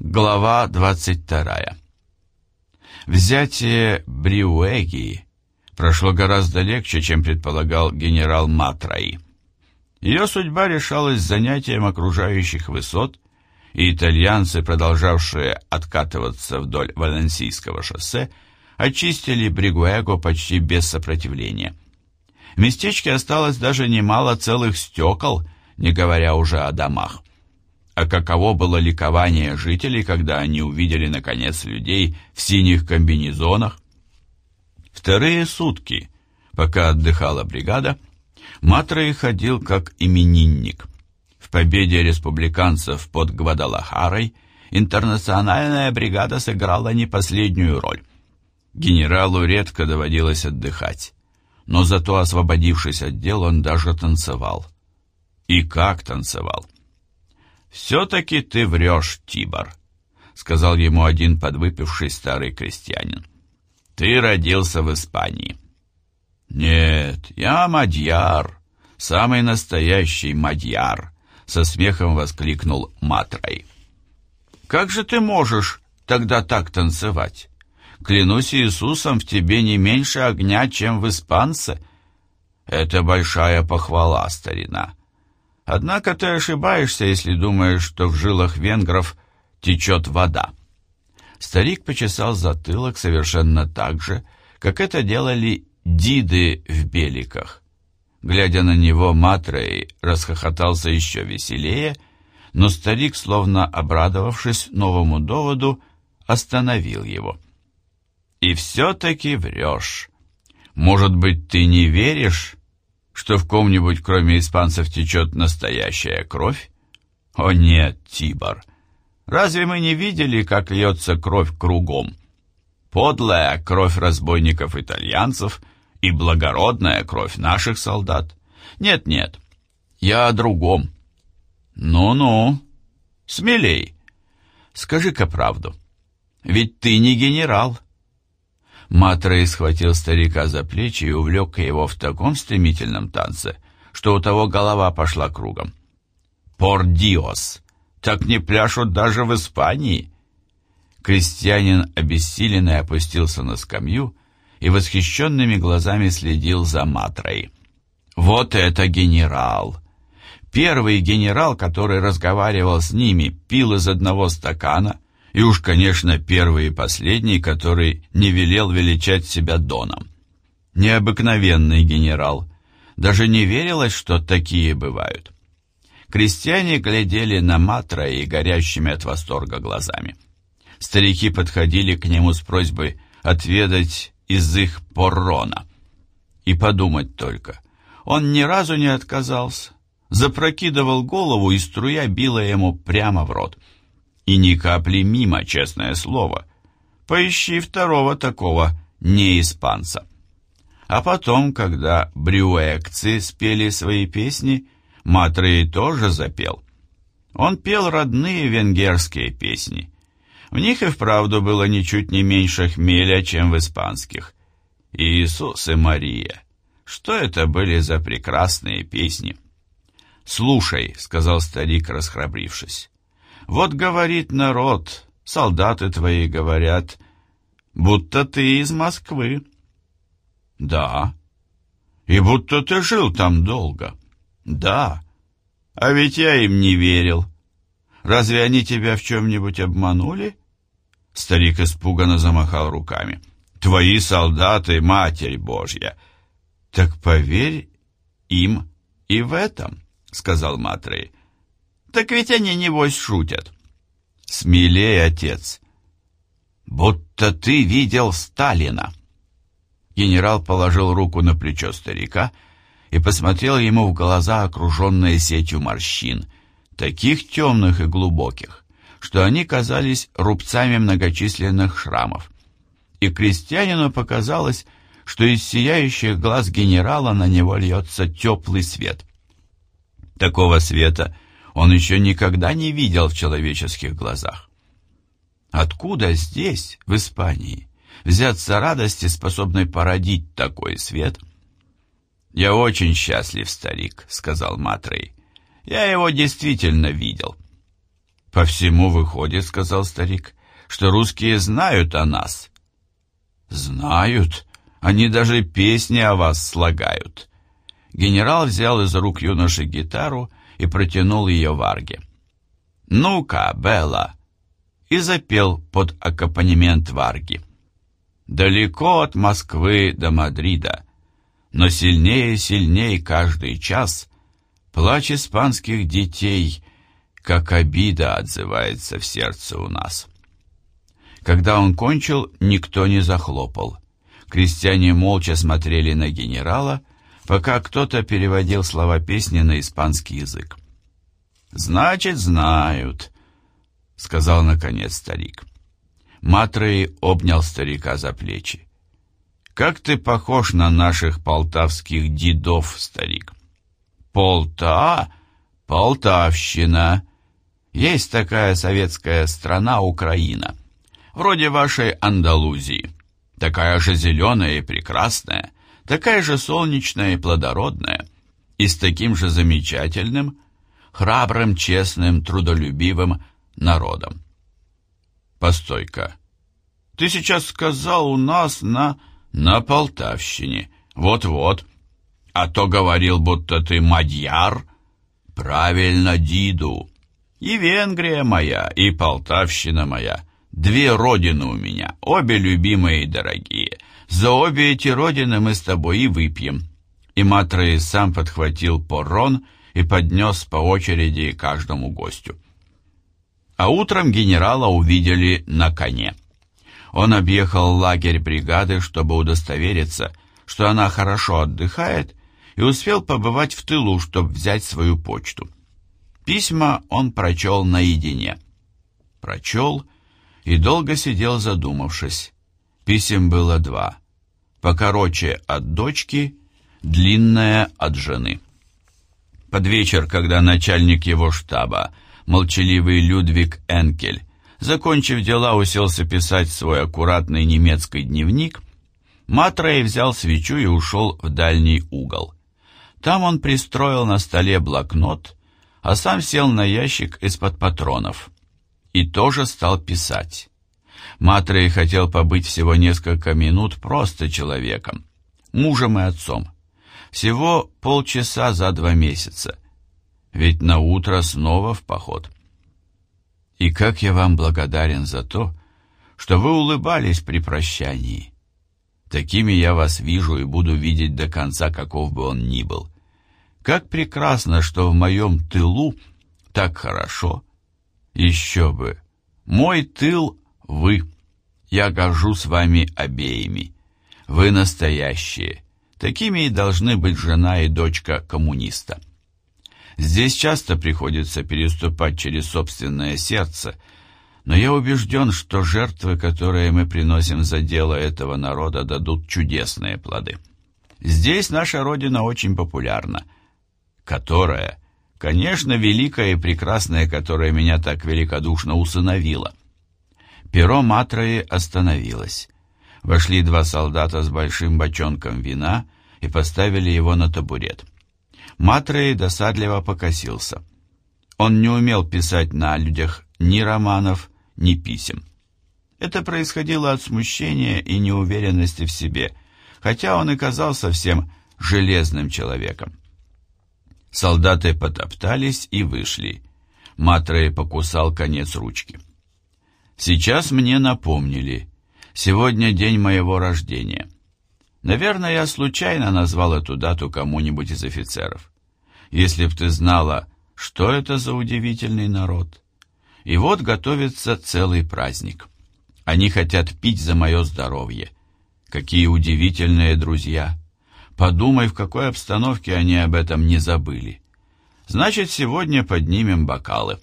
Глава 22. Взятие Бриуэги прошло гораздо легче, чем предполагал генерал Матраи. Ее судьба решалась занятием окружающих высот, и итальянцы, продолжавшие откатываться вдоль Валенсийского шоссе, очистили Бригуэго почти без сопротивления. В местечке осталось даже немало целых стекол, не говоря уже о домах. А каково было ликование жителей, когда они увидели, наконец, людей в синих комбинезонах? Вторые сутки, пока отдыхала бригада, Матрей ходил как именинник. В победе республиканцев под Гвадалахарой интернациональная бригада сыграла не последнюю роль. Генералу редко доводилось отдыхать, но зато, освободившись от дел, он даже танцевал. И как танцевал! «Все-таки ты врешь, Тибор», — сказал ему один подвыпивший старый крестьянин. «Ты родился в Испании». «Нет, я мадьяр, самый настоящий мадьяр», — со смехом воскликнул Матрай. «Как же ты можешь тогда так танцевать? Клянусь Иисусом, в тебе не меньше огня, чем в испанце». «Это большая похвала, старина. Однако ты ошибаешься, если думаешь, что в жилах венгров течет вода. Старик почесал затылок совершенно так же, как это делали диды в беликах. Глядя на него, Матрей расхохотался еще веселее, но старик, словно обрадовавшись новому доводу, остановил его. «И все-таки врешь. Может быть, ты не веришь, что в ком-нибудь, кроме испанцев, течет настоящая кровь? О нет, Тибор, разве мы не видели, как льется кровь кругом? Подлая кровь разбойников-итальянцев и благородная кровь наших солдат. Нет-нет, я о другом. Ну-ну, смелей. Скажи-ка правду. Ведь ты не генерал. Матрей схватил старика за плечи и увлек его в таком стремительном танце, что у того голова пошла кругом. «Пор диос! Так не пляшут даже в Испании!» Крестьянин обессиленный опустился на скамью и восхищенными глазами следил за Матрой. «Вот это генерал!» Первый генерал, который разговаривал с ними, пил из одного стакана — и уж, конечно, первый и последний, который не велел величать себя Доном. Необыкновенный генерал. Даже не верилось, что такие бывают. Крестьяне глядели на Матра и горящими от восторга глазами. Старики подходили к нему с просьбой отведать из их поррона. И подумать только, он ни разу не отказался, запрокидывал голову, и струя била ему прямо в рот. И ни капли мимо, честное слово. Поищи второго такого не-испанца. А потом, когда брюэкцы спели свои песни, Матрей тоже запел. Он пел родные венгерские песни. В них и вправду было ничуть не меньше хмеля, чем в испанских. Иисус и Мария. Что это были за прекрасные песни? «Слушай», — сказал старик, расхрабрившись, вот говорит народ, солдаты твои говорят, будто ты из Москвы. Да. И будто ты жил там долго. Да. А ведь я им не верил. Разве они тебя в чем-нибудь обманули? Старик испуганно замахал руками. Твои солдаты, Матерь Божья. Так поверь им и в этом, сказал Матрей. Так ведь они, небось, шутят. Смелей, отец. Будто ты видел Сталина. Генерал положил руку на плечо старика и посмотрел ему в глаза, окруженные сетью морщин, таких темных и глубоких, что они казались рубцами многочисленных шрамов. И крестьянину показалось, что из сияющих глаз генерала на него льется теплый свет. Такого света — он еще никогда не видел в человеческих глазах. Откуда здесь, в Испании, взяться радости, способной породить такой свет? «Я очень счастлив, старик», — сказал Матрей. «Я его действительно видел». «По всему выходит, — сказал старик, — что русские знают о нас». «Знают? Они даже песни о вас слагают». Генерал взял из рук юноши гитару и протянул ее Варге. «Ну-ка, Белла!» и запел под аккомпанемент Варги. «Далеко от Москвы до Мадрида, но сильнее и сильнее каждый час плач испанских детей, как обида отзывается в сердце у нас». Когда он кончил, никто не захлопал. Крестьяне молча смотрели на генерала, пока кто-то переводил слова песни на испанский язык. «Значит, знают», — сказал наконец старик. Матрей обнял старика за плечи. «Как ты похож на наших полтавских дедов, старик!» «Полта? Полтавщина! Есть такая советская страна Украина, вроде вашей Андалузии, такая же зеленая и прекрасная, такая же солнечная и плодородная, и с таким же замечательным, храбрым, честным, трудолюбивым народом. Постой-ка, ты сейчас сказал у нас на... на Полтавщине. Вот-вот. А то говорил, будто ты мадьяр. Правильно, Диду. И Венгрия моя, и Полтавщина моя. Две родины у меня, обе любимые и дорогие. За обе эти родины мы с тобой и выпьем». И Матрей сам подхватил порон и поднес по очереди каждому гостю. А утром генерала увидели на коне. Он объехал лагерь бригады, чтобы удостовериться, что она хорошо отдыхает, и успел побывать в тылу, чтобы взять свою почту. Письма он прочел наедине. Прочел и долго сидел задумавшись. Писем было два. Покороче от дочки, длинное от жены. Под вечер, когда начальник его штаба, молчаливый Людвиг Энкель, закончив дела, уселся писать свой аккуратный немецкий дневник, Матрей взял свечу и ушел в дальний угол. Там он пристроил на столе блокнот, а сам сел на ящик из-под патронов и тоже стал писать. Матрей хотел побыть всего несколько минут просто человеком, мужем и отцом. Всего полчаса за два месяца. Ведь на утро снова в поход. И как я вам благодарен за то, что вы улыбались при прощании. Такими я вас вижу и буду видеть до конца, каков бы он ни был. Как прекрасно, что в моем тылу так хорошо. Еще бы. Мой тыл — вы. Я горжусь вами обеими. Вы настоящие. Такими и должны быть жена и дочка коммуниста. Здесь часто приходится переступать через собственное сердце, но я убежден, что жертвы, которые мы приносим за дело этого народа, дадут чудесные плоды. Здесь наша Родина очень популярна. Которая, конечно, великая и прекрасная, которая меня так великодушно усыновила. Перо Матрои остановилось. Вошли два солдата с большим бочонком вина и поставили его на табурет. Матрей досадливо покосился. Он не умел писать на людях ни романов, ни писем. Это происходило от смущения и неуверенности в себе, хотя он и казался всем железным человеком. Солдаты потоптались и вышли. Матрей покусал конец ручки. Сейчас мне напомнили. Сегодня день моего рождения. Наверное, я случайно назвал эту дату кому-нибудь из офицеров. Если б ты знала, что это за удивительный народ. И вот готовится целый праздник. Они хотят пить за мое здоровье. Какие удивительные друзья. Подумай, в какой обстановке они об этом не забыли. Значит, сегодня поднимем бокалы.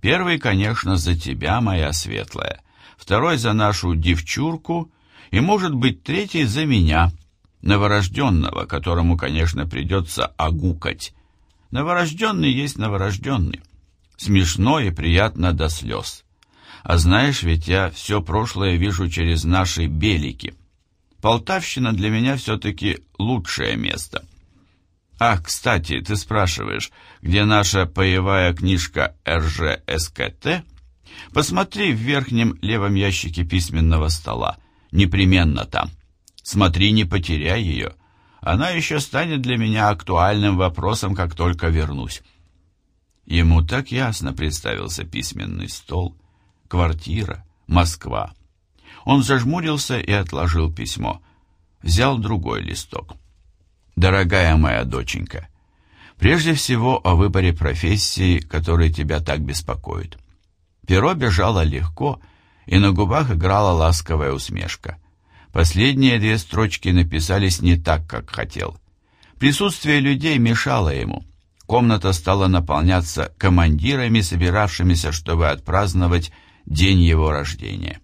Первый, конечно, за тебя, моя светлая, второй за нашу девчурку и, может быть, третий за меня, новорожденного, которому, конечно, придется огукать. Новорожденный есть новорожденный. Смешно и приятно до слез. А знаешь, ведь я все прошлое вижу через наши белики. Полтавщина для меня все-таки лучшее место. Ах, кстати, ты спрашиваешь, где наша поевая книжка РЖСКТ? Посмотри в верхнем левом ящике письменного стола. Непременно там. Смотри, не потеряй ее. Она еще станет для меня актуальным вопросом, как только вернусь. Ему так ясно представился письменный стол, квартира, Москва. Он зажмурился и отложил письмо. Взял другой листок. Дорогая моя доченька, прежде всего о выборе профессии, которая тебя так беспокоит. Перо бежало легко, и на губах играла ласковая усмешка. Последние две строчки написались не так, как хотел. Присутствие людей мешало ему. Комната стала наполняться командирами, собиравшимися, чтобы отпраздновать день его рождения.